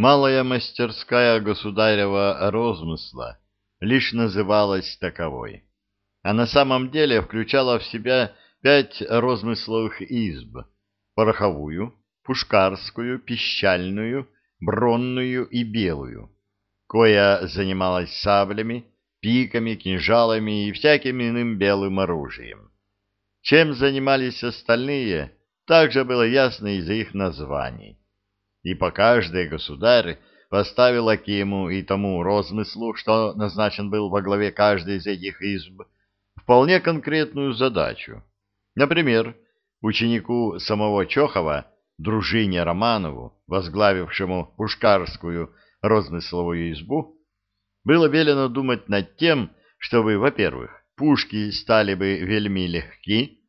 Малая мастерская государева розмысла лишь называлась таковой, а на самом деле включала в себя пять розмысловых изб — пороховую, пушкарскую, пищальную, бронную и белую, коя занималась саблями, пиками, кинжалами и всяким иным белым оружием. Чем занимались остальные, также было ясно из их названий. И по каждой государь поставил Акиму и тому розмыслу, что назначен был во главе каждой из этих изб, вполне конкретную задачу. Например, ученику самого Чохова, дружине Романову, возглавившему Пушкарскую розмысловую избу, было велено думать над тем, чтобы, во-первых, пушки стали бы вельми легки,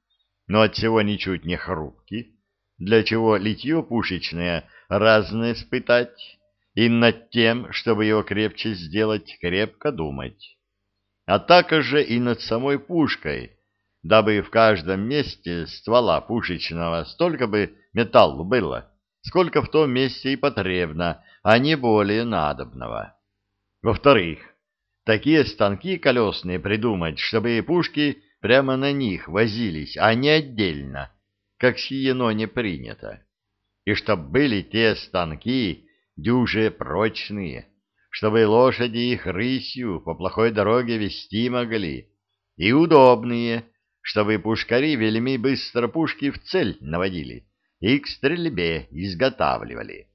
но от всего ничуть не хрупки, для чего литье пушечное разное испытать, и над тем, чтобы его крепче сделать, крепко думать. А также и над самой пушкой, дабы в каждом месте ствола пушечного столько бы металлу было, сколько в том месте и потребно, а не более надобного. Во-вторых, такие станки колесные придумать, чтобы пушки прямо на них возились, а не отдельно, как сиено не принято. И чтоб были те станки дюже прочные, чтобы лошади их рысью по плохой дороге вести могли, и удобные, чтобы пушкари вельми быстро пушки в цель наводили и к стрельбе изготавливали.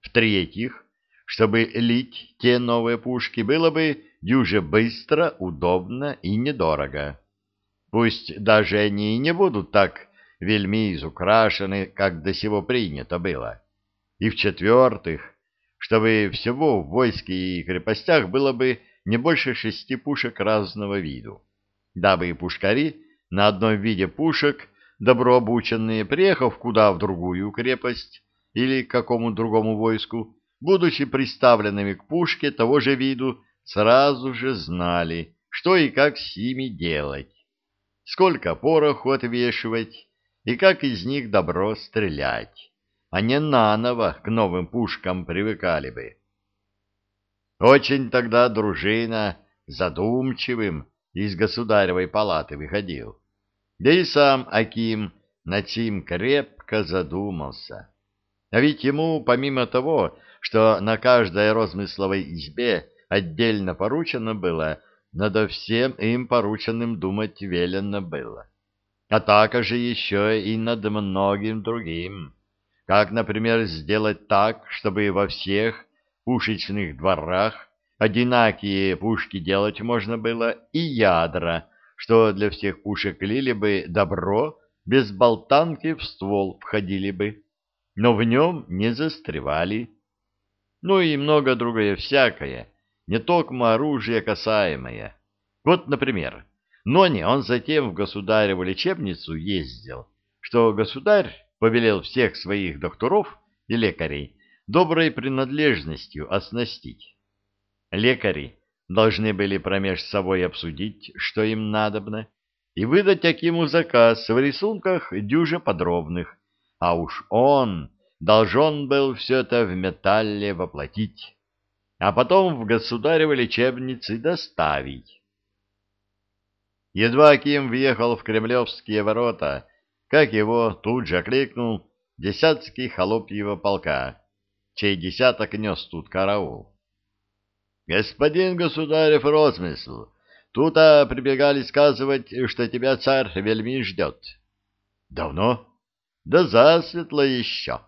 В-третьих, чтобы лить те новые пушки было бы дюже быстро, удобно и недорого. Пусть даже они и не будут так вельми изукрашены, как до сего принято было. И в-четвертых, чтобы всего в войске и крепостях было бы не больше шести пушек разного виду, дабы и пушкари на одном виде пушек, добро обученные, приехав куда в другую крепость или к какому другому войску, будучи приставленными к пушке того же виду, сразу же знали, что и как с ними делать, сколько пороху отвешивать и как из них добро стрелять, а не наново к новым пушкам привыкали бы. Очень тогда дружина задумчивым из государевой палаты выходил, да и сам Аким над сим крепко задумался. А ведь ему, помимо того, что на каждой розмысловой избе отдельно поручено было, надо всем им порученным думать велено было. А также еще и над многим другим. Как, например, сделать так, чтобы во всех пушечных дворах одинакие пушки делать можно было и ядра, что для всех пушек лили бы добро, без болтанки в ствол входили бы, но в нем не застревали ну и много другое всякое, не только оружие касаемое. Вот, например, Ноне он затем в государеву лечебницу ездил, что государь повелел всех своих докторов и лекарей доброй принадлежностью оснастить. Лекари должны были промеж собой обсудить, что им надобно, и выдать Акиму заказ в рисунках дюже подробных, а уж он должен был все это в металле воплотить, а потом в государевой лечебнице доставить. Едва Аким въехал в кремлевские ворота, как его тут же окликнул десятский холопьего полка, чей десяток нес тут караул. — Господин государев розмысл, тут а прибегали сказывать, что тебя царь вельми ждет. — Давно? — Да засветло еще.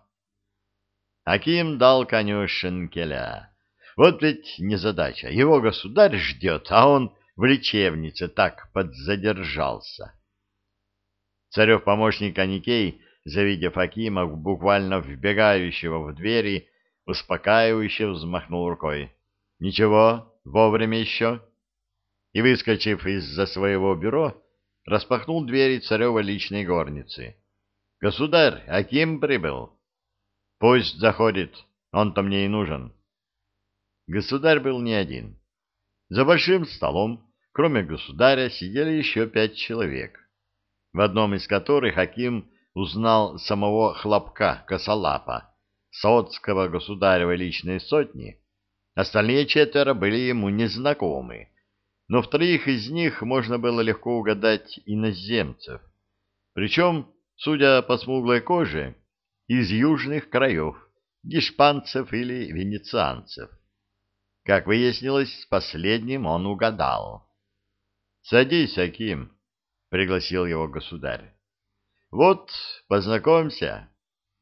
Аким дал коню шинкеля. Вот ведь незадача. Его государь ждет, а он в лечебнице так подзадержался. Царев помощник Аникей, завидев Акима, буквально вбегающего в двери, успокаивающе взмахнул рукой. «Ничего, вовремя еще». И, выскочив из-за своего бюро, распахнул двери царева личной горницы. «Государь, Аким прибыл». Пусть заходит, он-то мне и нужен. Государь был не один. За большим столом, кроме государя, сидели еще пять человек, в одном из которых Аким узнал самого хлопка косолапа, соцкого государевой личной сотни, остальные четверо были ему незнакомы, но в троих из них можно было легко угадать иноземцев, причем, судя по смуглой коже, из южных краев, гешпанцев или венецианцев. Как выяснилось, последним он угадал. — Садись, Аким, — пригласил его государь. — Вот, познакомься.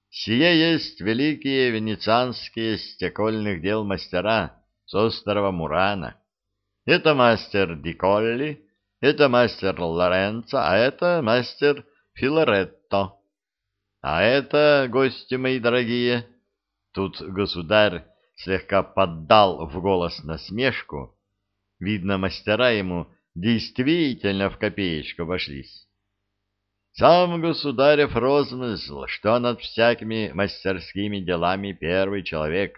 Сие есть великие венецианские стекольных дел мастера с острова Мурана. Это мастер Диколли, это мастер Лоренцо, а это мастер Филаретто. А это, гости мои дорогие, тут государь слегка поддал в голос насмешку. Видно, мастера ему действительно в копеечку обошлись. Сам государев розмысл, что над всякими мастерскими делами первый человек.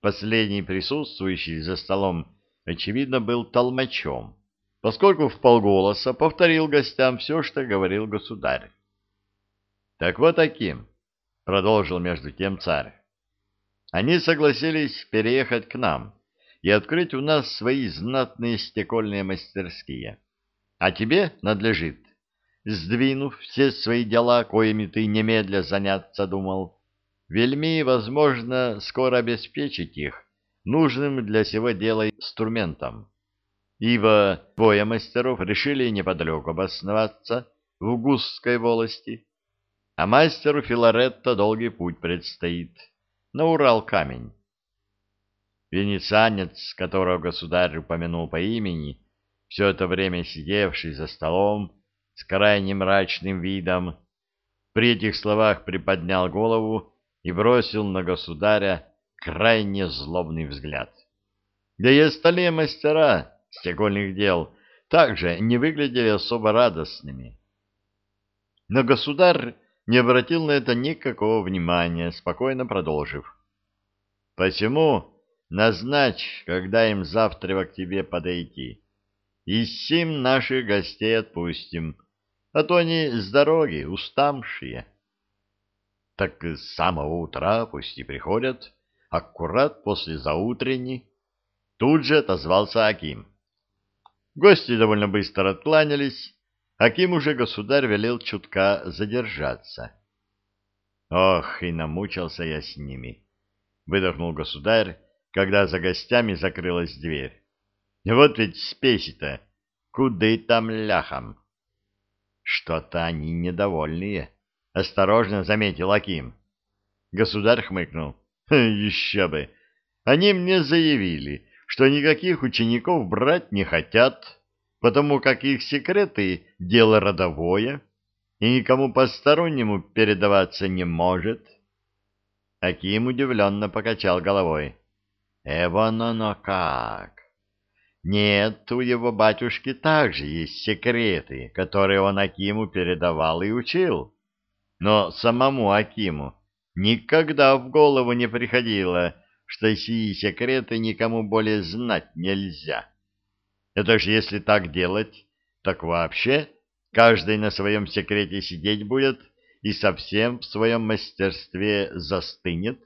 Последний присутствующий за столом, очевидно, был толмачом, поскольку в полголоса повторил гостям все, что говорил государь. Так вот таким, продолжил между тем царь. Они согласились переехать к нам и открыть у нас свои знатные стекольные мастерские. А тебе надлежит, сдвинув все свои дела, коими ты немедля заняться думал, вельми, возможно, скоро обеспечить их нужным для сего дела инструментом. Ибо двое мастеров решили неподалеку обосноваться в Гусской волости, а мастеру Филаретто долгий путь предстоит на Урал камень. Венецианец, которого государь упомянул по имени, все это время сидевший за столом с крайне мрачным видом, при этих словах приподнял голову и бросил на государя крайне злобный взгляд. Да и остальные мастера стекольных дел также не выглядели особо радостными. Но государь не обратил на это никакого внимания, спокойно продолжив. «Посему назначь, когда им завтра к тебе подойти, и сим наших гостей отпустим, а то они с дороги уставшие». «Так с самого утра пусть и приходят, аккурат после заутренней». Тут же отозвался Аким. Гости довольно быстро откланялись, Аким уже государь велел чутка задержаться. Ох, и намучился я с ними, выдохнул государь, когда за гостями закрылась дверь. Вот ведь спеси-то, куды там ляхом? Что-то они недовольные, осторожно заметил Аким. Государь хмыкнул. Еще бы! Они мне заявили, что никаких учеников брать не хотят, потому как их секреты — дело родовое и никому постороннему передаваться не может. Аким удивленно покачал головой. Эвон оно как! Нет, у его батюшки также есть секреты, которые он Акиму передавал и учил. Но самому Акиму никогда в голову не приходило, что сии секреты никому более знать нельзя. Это ж если так делать, так вообще каждый на своем секрете сидеть будет и совсем в своем мастерстве застынет.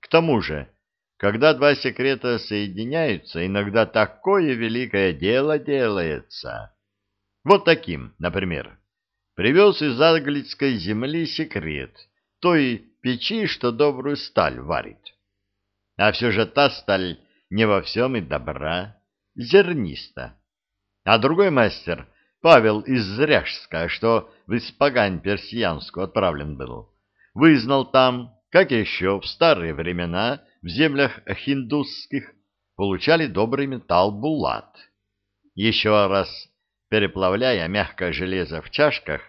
К тому же, когда два секрета соединяются, иногда такое великое дело делается. Вот таким, например, привез из английской земли секрет той печи, что добрую сталь варит. А все же та сталь не во всем и добра зерниста. А другой мастер, Павел из Зряжска, что в Испагань персиянскую отправлен был, вызнал там, как еще в старые времена в землях хиндусских получали добрый металл булат. Еще раз переплавляя мягкое железо в чашках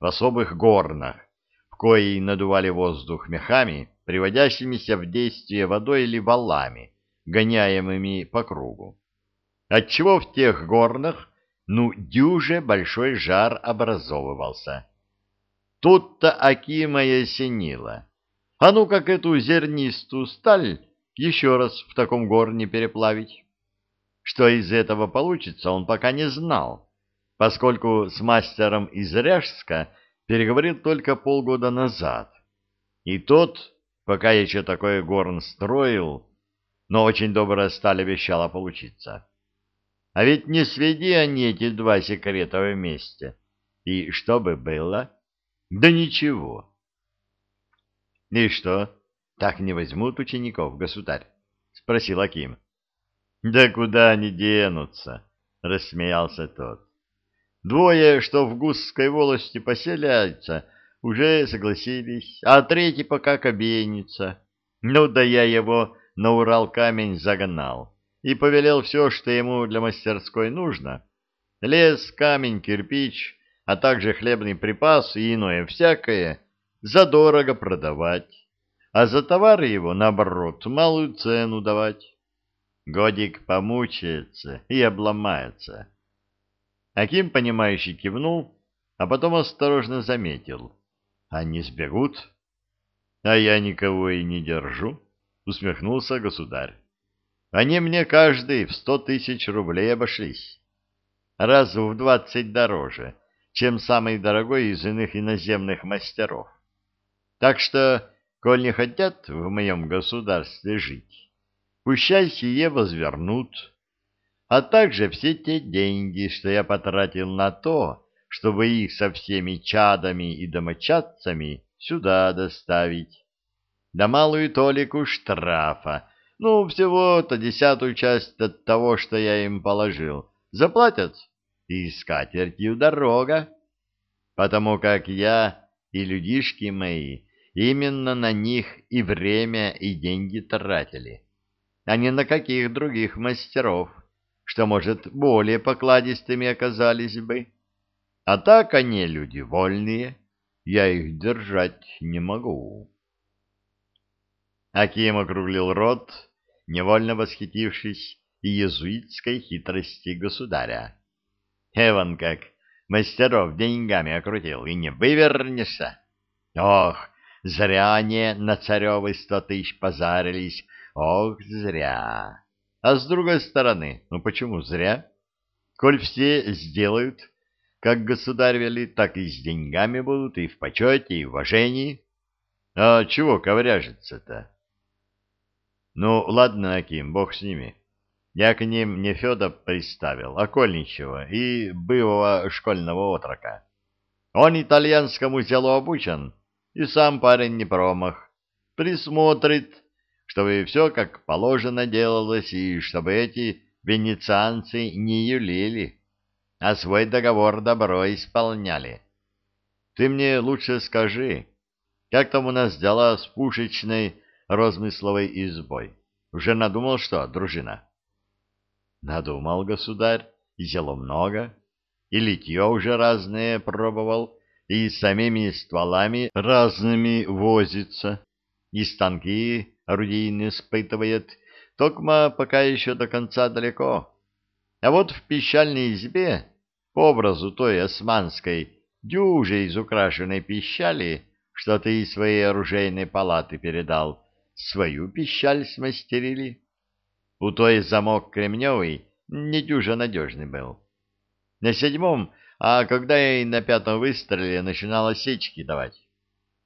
в особых горнах, в кои надували воздух мехами, приводящимися в действие водой или валами, гоняемыми по кругу отчего в тех горнах, ну, дюже большой жар образовывался. Тут-то Акима и осенило. А ну как эту зернистую сталь еще раз в таком горне переплавить? Что из этого получится, он пока не знал, поскольку с мастером из Ряжска переговорил только полгода назад. И тот пока еще такое горн строил, но очень добрая сталь обещала получиться. А ведь не сведи они эти два секрета вместе. И что бы было? Да ничего. И что, так не возьмут учеников, государь? Спросил Аким. Да куда они денутся? Рассмеялся тот. Двое, что в Гусской волости поселяются, уже согласились, а третий пока кабенится. Ну да я его на Урал камень загнал и повелел все, что ему для мастерской нужно. Лес, камень, кирпич, а также хлебный припас и иное всякое задорого продавать, а за товары его, наоборот, малую цену давать. Годик помучается и обломается. Аким, понимающий, кивнул, а потом осторожно заметил. Они сбегут? А я никого и не держу, усмехнулся государь. Они мне каждый в сто тысяч рублей обошлись. Раз в двадцать дороже, чем самый дорогой из иных иноземных мастеров. Так что, коль не хотят в моем государстве жить, пущай сие возвернут, а также все те деньги, что я потратил на то, чтобы их со всеми чадами и домочадцами сюда доставить. Да малую толику штрафа, ну, всего-то десятую часть от того, что я им положил, заплатят, и с катертью дорога. Потому как я и людишки мои именно на них и время, и деньги тратили, а не на каких других мастеров, что, может, более покладистыми оказались бы. А так они люди вольные, я их держать не могу. Аким округлил рот, невольно восхитившись иезуитской хитрости государя. Эван как мастеров деньгами окрутил, и не вывернешься. Ох, зря они на царевы сто тысяч позарились, ох, зря. А с другой стороны, ну почему зря? Коль все сделают, как государь велит, так и с деньгами будут, и в почете, и в уважении. А чего ковряжется-то? Ну, ладно, Аким, бог с ними. Я к ним не Феда приставил, а Кольничева и бывого школьного отрока. Он итальянскому делу обучен, и сам парень не промах. Присмотрит, чтобы все как положено делалось, и чтобы эти венецианцы не юлили, а свой договор добро исполняли. Ты мне лучше скажи, как там у нас дела с пушечной розмысловой избой. Уже надумал что, дружина? Надумал, государь, и зело много, и литье уже разное пробовал, и самими стволами разными возится, и станки орудийные испытывает, токма пока еще до конца далеко. А вот в пищальной избе, по образу той османской, дюже из украшенной пищали, что ты из своей оружейной палаты передал, свою пищаль смастерили. У той замок кремневый недюжа надежный был. На седьмом, а когда и на пятом выстреле начинал осечки давать.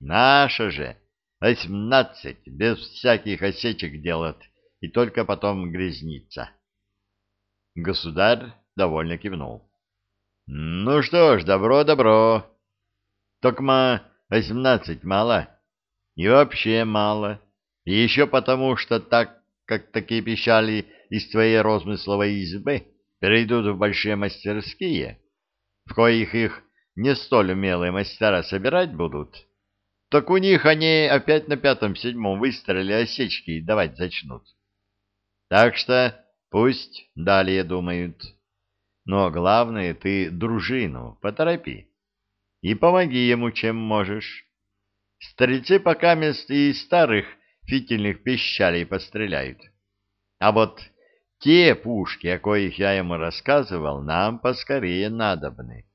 Наша же восемнадцать без всяких осечек делает и только потом грязнится. Государь довольно кивнул. — Ну что ж, добро-добро. Токма восемнадцать мало. И вообще мало. И еще потому, что так, как такие пищали из твоей розмысловой избы, перейдут в большие мастерские, в коих их не столь умелые мастера собирать будут, так у них они опять на пятом-седьмом выстреле осечки давать зачнут. Так что пусть далее думают. Но главное, ты дружину поторопи и помоги ему, чем можешь. Стрельцы пока мест и старых фитильных пищалей постреляют. А вот те пушки, о коих я ему рассказывал, нам поскорее надобны.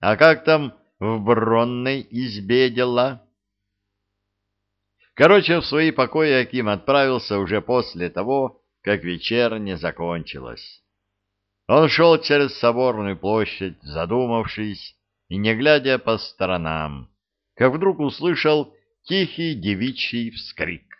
А как там в бронной избе дела? Короче, в свои покои Аким отправился уже после того, как вечерня закончилась. Он шел через соборную площадь, задумавшись и не глядя по сторонам, как вдруг услышал тихий девичий вскрик.